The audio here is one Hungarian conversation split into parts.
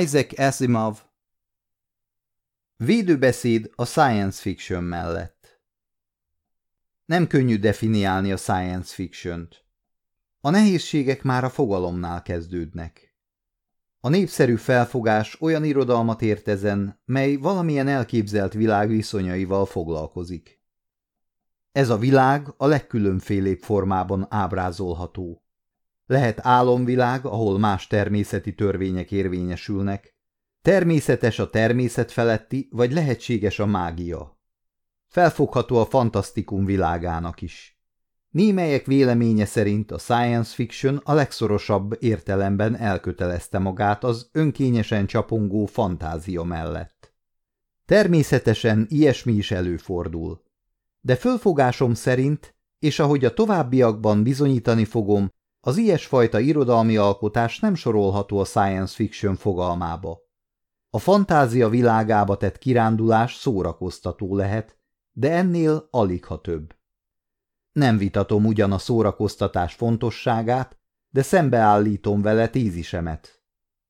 Isaac Asimov Védőbeszéd a science fiction mellett Nem könnyű definiálni a science fiction-t. A nehézségek már a fogalomnál kezdődnek. A népszerű felfogás olyan irodalmat ért ezen, mely valamilyen elképzelt világ viszonyaival foglalkozik. Ez a világ a legkülönfélébb formában ábrázolható. Lehet álomvilág, ahol más természeti törvények érvényesülnek. Természetes a természet feletti, vagy lehetséges a mágia. Felfogható a fantasztikum világának is. Némelyek véleménye szerint a science fiction a legszorosabb értelemben elkötelezte magát az önkényesen csapongó fantázia mellett. Természetesen ilyesmi is előfordul. De fölfogásom szerint, és ahogy a továbbiakban bizonyítani fogom, az ilyesfajta irodalmi alkotás nem sorolható a science fiction fogalmába. A fantázia világába tett kirándulás szórakoztató lehet, de ennél alig ha több. Nem vitatom ugyan a szórakoztatás fontosságát, de szembeállítom vele tízisemet.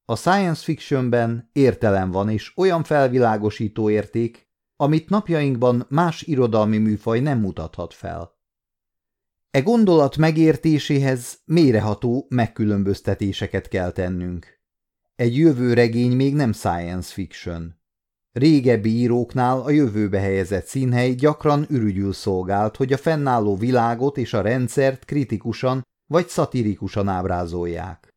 A science fictionben értelem van és olyan felvilágosító érték, amit napjainkban más irodalmi műfaj nem mutathat fel. E gondolat megértéséhez méreható megkülönböztetéseket kell tennünk. Egy jövő regény még nem science fiction. Régebbi íróknál a jövőbe helyezett színhely gyakran ürügyül szolgált, hogy a fennálló világot és a rendszert kritikusan vagy szatirikusan ábrázolják.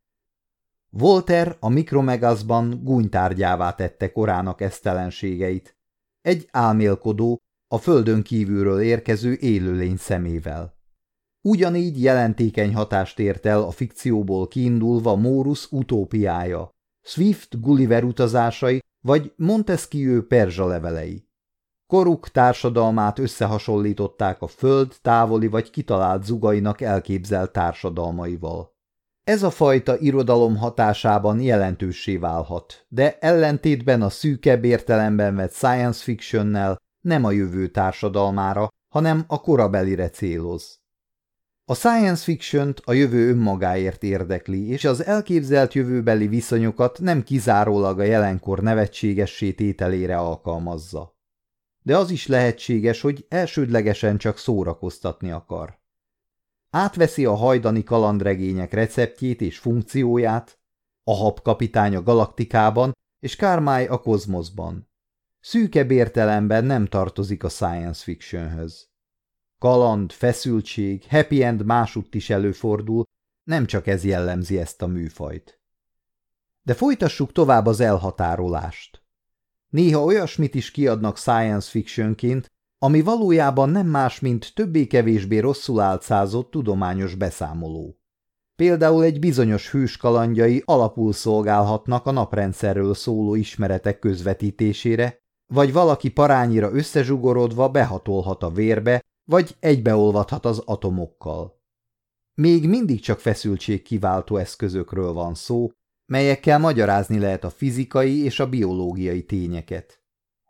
Volter a Mikromegazban gúnytárgyává tette korának esztelenségeit, egy álmélkodó, a földön kívülről érkező élőlény szemével. Ugyanígy jelentékeny hatást ért el a fikcióból kiindulva Mórus utópiája, Swift Gulliver utazásai vagy Montesquieu perzsa levelei. Koruk társadalmát összehasonlították a föld távoli vagy kitalált zugainak elképzelt társadalmaival. Ez a fajta irodalom hatásában jelentőssé válhat, de ellentétben a szűkebb értelemben vett science fictionnel nem a jövő társadalmára, hanem a korabelire céloz. A science fiction a jövő önmagáért érdekli, és az elképzelt jövőbeli viszonyokat nem kizárólag a jelenkor nevetségessé tételére alkalmazza. De az is lehetséges, hogy elsődlegesen csak szórakoztatni akar. Átveszi a hajdani kalandregények receptjét és funkcióját, a habkapitány a galaktikában és Kármály a kozmoszban. Szűkebb értelemben nem tartozik a science fictionhöz. Kaland, feszültség, happy end másutt is előfordul, nem csak ez jellemzi ezt a műfajt. De folytassuk tovább az elhatárolást. Néha olyasmit is kiadnak science fictionként, ami valójában nem más, mint többé-kevésbé rosszul álcázott tudományos beszámoló. Például egy bizonyos hős kalandjai alapul szolgálhatnak a naprendszerről szóló ismeretek közvetítésére, vagy valaki parányira összezsugorodva behatolhat a vérbe, vagy egybeolvadhat az atomokkal. Még mindig csak feszültség kiváltó eszközökről van szó, melyekkel magyarázni lehet a fizikai és a biológiai tényeket.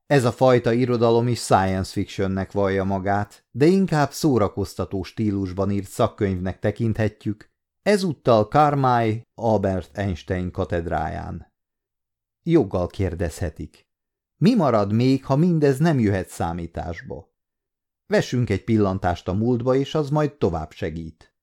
Ez a fajta irodalom is science fictionnek vallja magát, de inkább szórakoztató stílusban írt szakkönyvnek tekinthetjük, ezúttal Carmine Albert Einstein katedráján. Joggal kérdezhetik. Mi marad még, ha mindez nem jöhet számításba? Vessünk egy pillantást a múltba, és az majd tovább segít.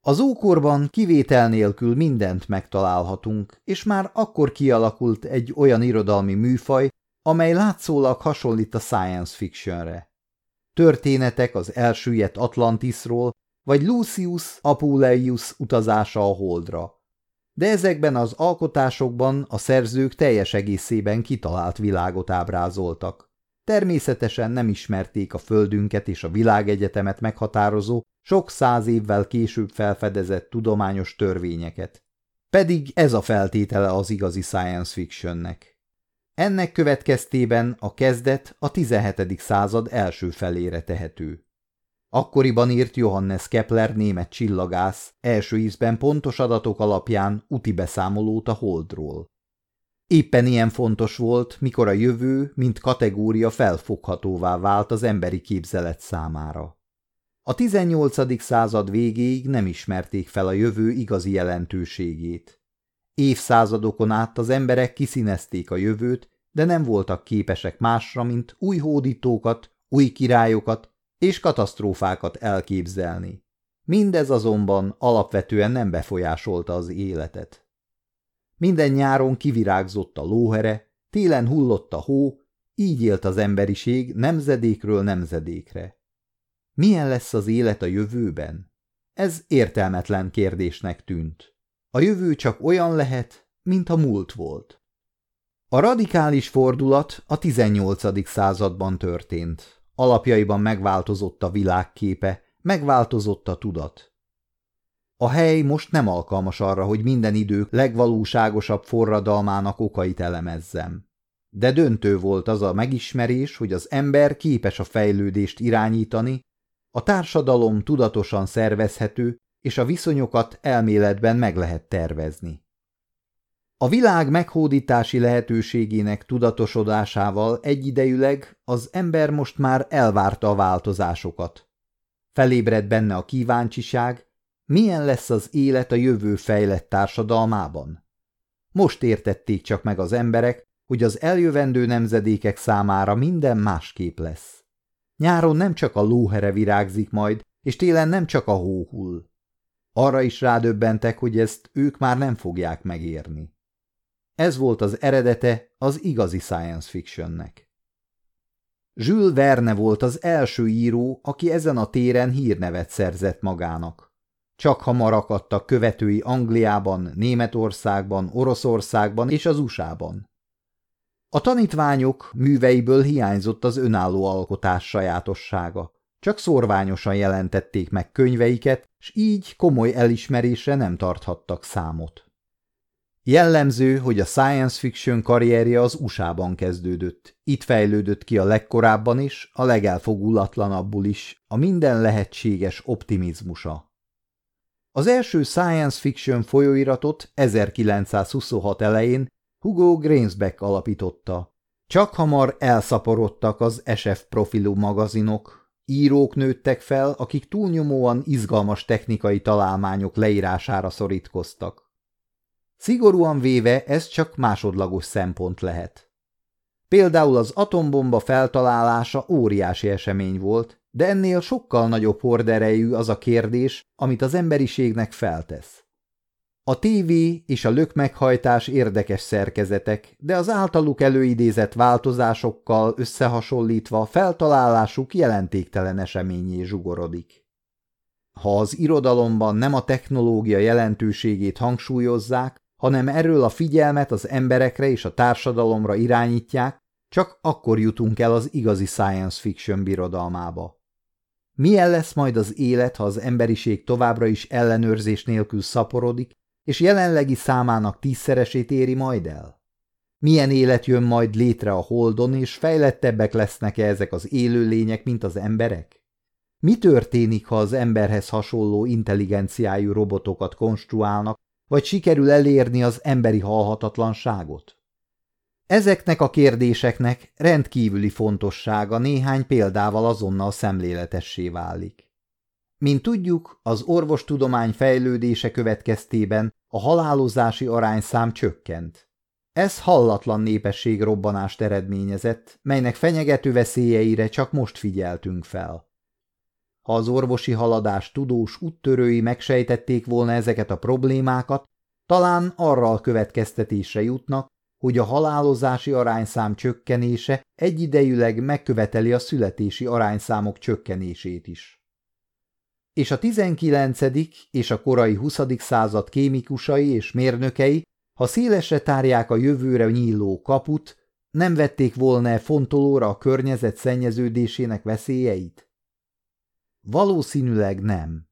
Az ókorban kivétel nélkül mindent megtalálhatunk, és már akkor kialakult egy olyan irodalmi műfaj, amely látszólag hasonlít a science fictionre. Történetek az elsüllyedt Atlantisról, vagy Lucius Apuleius utazása a Holdra. De ezekben az alkotásokban a szerzők teljes egészében kitalált világot ábrázoltak. Természetesen nem ismerték a földünket és a világegyetemet meghatározó, sok száz évvel később felfedezett tudományos törvényeket. Pedig ez a feltétele az igazi science fictionnek. Ennek következtében a kezdet a 17. század első felére tehető. Akkoriban írt Johannes Kepler német csillagász első ízben pontos adatok alapján úti beszámolót a Holdról. Éppen ilyen fontos volt, mikor a jövő, mint kategória felfoghatóvá vált az emberi képzelet számára. A 18. század végéig nem ismerték fel a jövő igazi jelentőségét. Évszázadokon át az emberek kiszínezték a jövőt, de nem voltak képesek másra, mint új hódítókat, új királyokat és katasztrófákat elképzelni. Mindez azonban alapvetően nem befolyásolta az életet. Minden nyáron kivirágzott a lóhere, télen hullott a hó, így élt az emberiség nemzedékről nemzedékre. Milyen lesz az élet a jövőben? Ez értelmetlen kérdésnek tűnt. A jövő csak olyan lehet, mint a múlt volt. A radikális fordulat a 18. században történt. Alapjaiban megváltozott a világképe, megváltozott a tudat. A hely most nem alkalmas arra, hogy minden idők legvalóságosabb forradalmának okait elemezzem. De döntő volt az a megismerés, hogy az ember képes a fejlődést irányítani, a társadalom tudatosan szervezhető, és a viszonyokat elméletben meg lehet tervezni. A világ meghódítási lehetőségének tudatosodásával egyidejűleg az ember most már elvárta a változásokat. Felébredt benne a kíváncsiság, milyen lesz az élet a jövő fejlett társadalmában. Most értették csak meg az emberek, hogy az eljövendő nemzedékek számára minden másképp lesz. Nyáron nem csak a lóhere virágzik majd, és télen nem csak a hó hull. Arra is rádöbbentek, hogy ezt ők már nem fogják megérni. Ez volt az eredete az igazi science fictionnek. Jules Verne volt az első író, aki ezen a téren hírnevet szerzett magának. Csak hamar akadtak követői Angliában, Németországban, Oroszországban és az USA-ban. A tanítványok műveiből hiányzott az önálló alkotás sajátossága. Csak szorványosan jelentették meg könyveiket, s így komoly elismerésre nem tarthattak számot. Jellemző, hogy a science fiction karrierje az USA-ban kezdődött. Itt fejlődött ki a legkorábban is, a legelfogulatlanabbul is, a minden lehetséges optimizmusa. Az első science fiction folyóiratot 1926 elején Hugo Greensbeck alapította. Csak hamar elszaporodtak az SF profilú magazinok, írók nőttek fel, akik túlnyomóan izgalmas technikai találmányok leírására szorítkoztak. Szigorúan véve ez csak másodlagos szempont lehet. Például az atombomba feltalálása óriási esemény volt, de ennél sokkal nagyobb horderejű az a kérdés, amit az emberiségnek feltesz. A tévé és a lökmeghajtás érdekes szerkezetek, de az általuk előidézett változásokkal összehasonlítva feltalálásuk jelentéktelen eseményé zsugorodik. Ha az irodalomban nem a technológia jelentőségét hangsúlyozzák, hanem erről a figyelmet az emberekre és a társadalomra irányítják, csak akkor jutunk el az igazi science fiction birodalmába. Milyen lesz majd az élet, ha az emberiség továbbra is ellenőrzés nélkül szaporodik, és jelenlegi számának tízszeresét éri majd el? Milyen élet jön majd létre a Holdon, és fejlettebbek lesznek-e ezek az élőlények, mint az emberek? Mi történik, ha az emberhez hasonló intelligenciájú robotokat konstruálnak, vagy sikerül elérni az emberi halhatatlanságot? Ezeknek a kérdéseknek rendkívüli fontossága néhány példával azonnal szemléletessé válik. Mint tudjuk, az orvostudomány fejlődése következtében a halálozási arányszám csökkent. Ez hallatlan népességrobbanást eredményezett, melynek fenyegető veszélyeire csak most figyeltünk fel. Ha az orvosi haladás tudós úttörői megsejtették volna ezeket a problémákat, talán arra a következtetésre jutnak, hogy a halálozási arányszám csökkenése egyidejűleg megköveteli a születési arányszámok csökkenését is. És a 19. és a korai 20. század kémikusai és mérnökei, ha szélesre tárják a jövőre nyíló kaput, nem vették volna -e fontolóra a környezet szennyeződésének veszélyeit? Valószínűleg nem.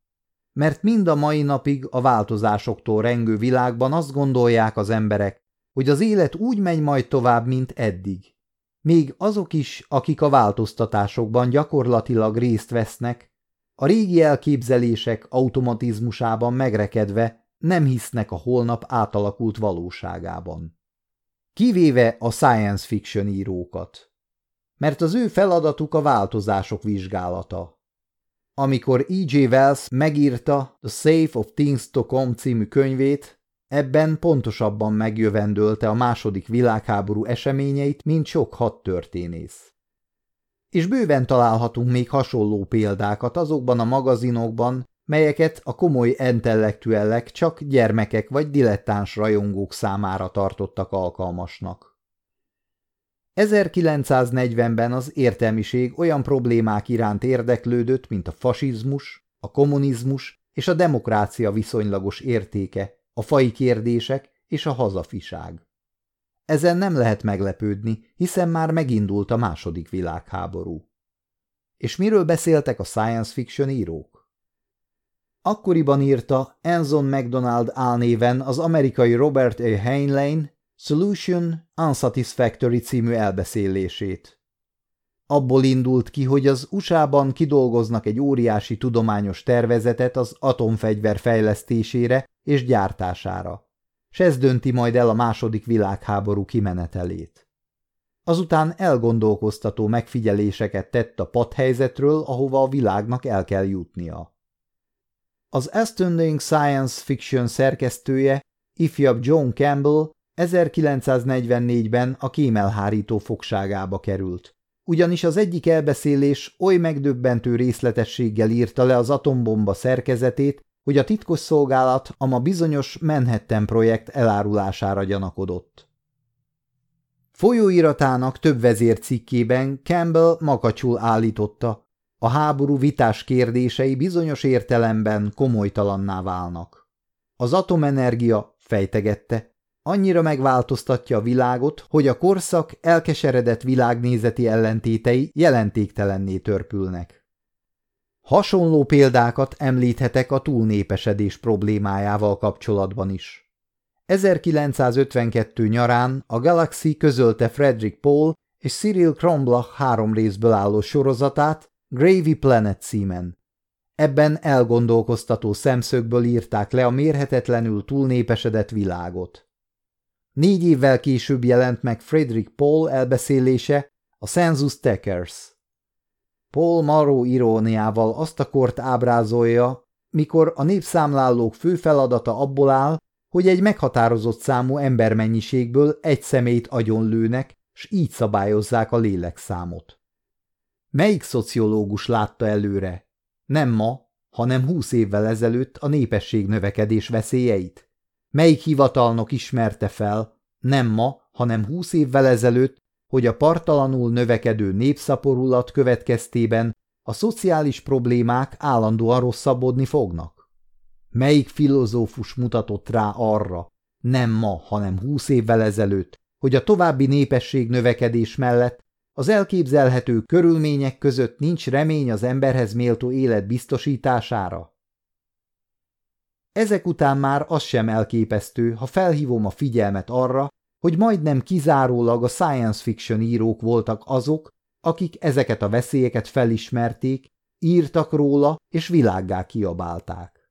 Mert mind a mai napig a változásoktól rengő világban azt gondolják az emberek, hogy az élet úgy megy majd tovább, mint eddig. Még azok is, akik a változtatásokban gyakorlatilag részt vesznek, a régi elképzelések automatizmusában megrekedve nem hisznek a holnap átalakult valóságában. Kivéve a science fiction írókat. Mert az ő feladatuk a változások vizsgálata, amikor E.J. Wells megírta The Safe of Things to Come című könyvét, Ebben pontosabban megjövendölte a második világháború eseményeit, mint sok hadtörténész. És bőven találhatunk még hasonló példákat azokban a magazinokban, melyeket a komoly intellektuellek csak gyermekek vagy dilettáns rajongók számára tartottak alkalmasnak. 1940-ben az értelmiség olyan problémák iránt érdeklődött, mint a fasizmus, a kommunizmus és a demokrácia viszonylagos értéke, a fai kérdések és a hazafiság. Ezen nem lehet meglepődni, hiszen már megindult a második világháború. És miről beszéltek a science fiction írók? Akkoriban írta Anson MacDonald álnéven az amerikai Robert A. Heinlein Solution Unsatisfactory című elbeszélését. Abból indult ki, hogy az USA-ban kidolgoznak egy óriási tudományos tervezetet az atomfegyver fejlesztésére és gyártására, s ez dönti majd el a második világháború kimenetelét. Azután elgondolkoztató megfigyeléseket tett a padhelyzetről, ahova a világnak el kell jutnia. Az Astounding Science Fiction szerkesztője, ifjabb John Campbell 1944-ben a kémelhárító fogságába került. Ugyanis az egyik elbeszélés oly megdöbbentő részletességgel írta le az atombomba szerkezetét, hogy a titkos szolgálat a ma bizonyos Manhattan projekt elárulására gyanakodott. Folyóiratának több vezércikkében Campbell makacsul állította, a háború vitás kérdései bizonyos értelemben komolytalanná válnak. Az atomenergia, fejtegette, annyira megváltoztatja a világot, hogy a korszak elkeseredett világnézeti ellentétei jelentéktelenné törpülnek. Hasonló példákat említhetek a túlnépesedés problémájával kapcsolatban is. 1952 nyarán a Galaxy közölte Frederick Paul és Cyril Kronblach három részből álló sorozatát Gravy Planet címen. Ebben elgondolkoztató szemszögből írták le a mérhetetlenül túlnépesedett világot. Négy évvel később jelent meg Frederick Paul elbeszélése, a Census Takers. Paul Marrow iróniával azt a kort ábrázolja, mikor a népszámlálók fő feladata abból áll, hogy egy meghatározott számú embermennyiségből egy szemét agyonlőnek, s így szabályozzák a lélekszámot. Melyik szociológus látta előre? Nem ma, hanem húsz évvel ezelőtt a népesség növekedés veszélyeit? Melyik hivatalnok ismerte fel, nem ma, hanem húsz évvel ezelőtt, hogy a partalanul növekedő népszaporulat következtében a szociális problémák állandóan rosszabbodni fognak? Melyik filozófus mutatott rá arra, nem ma, hanem húsz évvel ezelőtt, hogy a további népesség növekedés mellett az elképzelhető körülmények között nincs remény az emberhez méltó élet biztosítására? Ezek után már az sem elképesztő, ha felhívom a figyelmet arra, hogy majdnem kizárólag a science fiction írók voltak azok, akik ezeket a veszélyeket felismerték, írtak róla és világgá kiabálták.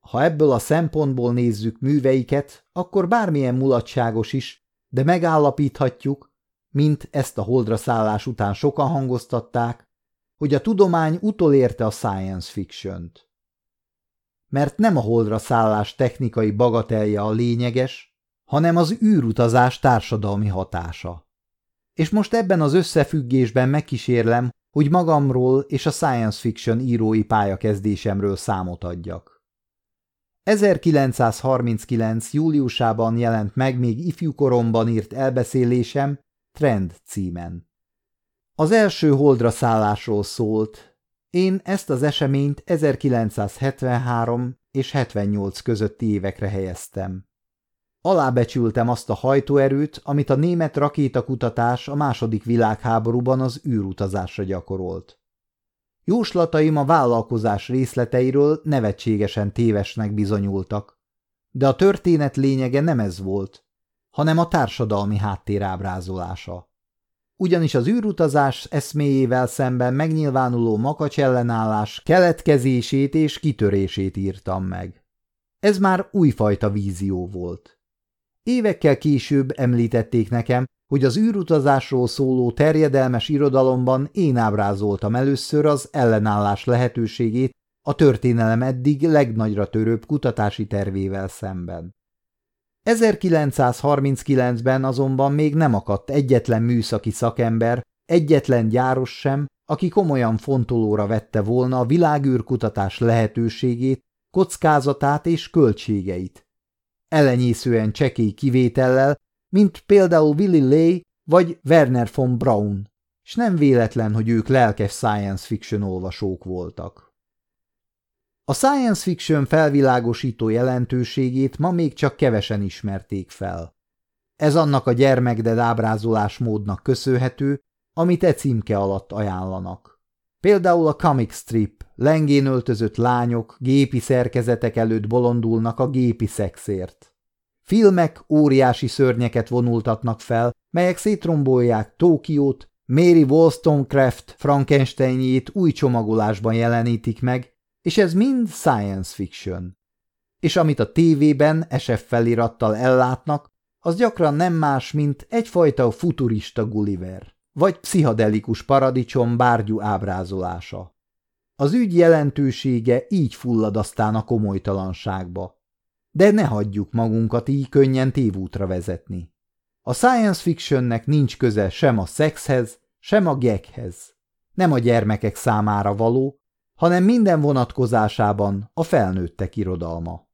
Ha ebből a szempontból nézzük műveiket, akkor bármilyen mulatságos is, de megállapíthatjuk, mint ezt a holdra szállás után sokan hangoztatták, hogy a tudomány utolérte a science fiction-t mert nem a holdra szállás technikai bagatelje a lényeges, hanem az űrutazás társadalmi hatása. És most ebben az összefüggésben megkísérlem, hogy magamról és a science fiction írói pályakezdésemről számot adjak. 1939. júliusában jelent meg még ifjúkoromban írt elbeszélésem Trend címen. Az első holdra szállásról szólt, én ezt az eseményt 1973 és 78 közötti évekre helyeztem. Alábecsültem azt a hajtóerőt, amit a német rakétakutatás a második világháborúban az űrutazásra gyakorolt. Jóslataim a vállalkozás részleteiről nevetségesen tévesnek bizonyultak, de a történet lényege nem ez volt, hanem a társadalmi háttér ábrázolása ugyanis az űrutazás eszméjével szemben megnyilvánuló makacsellenállás keletkezését és kitörését írtam meg. Ez már újfajta vízió volt. Évekkel később említették nekem, hogy az űrutazásról szóló terjedelmes irodalomban én ábrázoltam először az ellenállás lehetőségét a történelem eddig legnagyra törőbb kutatási tervével szemben. 1939-ben azonban még nem akadt egyetlen műszaki szakember, egyetlen gyáros sem, aki komolyan fontolóra vette volna a világűrkutatás lehetőségét, kockázatát és költségeit. Elenyészően csekély kivétellel, mint például Willy Lay vagy Werner von Braun, és nem véletlen, hogy ők lelkes science fiction olvasók voltak. A science fiction felvilágosító jelentőségét ma még csak kevesen ismerték fel. Ez annak a gyermekded ábrázolásmódnak köszönhető, amit e címke alatt ajánlanak. Például a comic strip, lengén öltözött lányok gépi szerkezetek előtt bolondulnak a gépi szexért. Filmek óriási szörnyeket vonultatnak fel, melyek szétrombolják Tókiót, Mary Wollstonecraft Frankensteinjét új csomagolásban jelenítik meg, és ez mind science fiction. És amit a tévében SF felirattal ellátnak, az gyakran nem más, mint egyfajta futurista Gulliver, vagy pszichadelikus paradicsom bárgyú ábrázolása. Az ügy jelentősége így fullad aztán a komolytalanságba. De ne hagyjuk magunkat így könnyen tévútra vezetni. A science fictionnek nincs köze sem a szexhez, sem a geghez. Nem a gyermekek számára való, hanem minden vonatkozásában a felnőttek irodalma.